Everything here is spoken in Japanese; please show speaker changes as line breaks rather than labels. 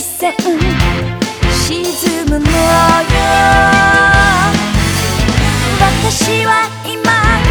線沈むのよ。私は今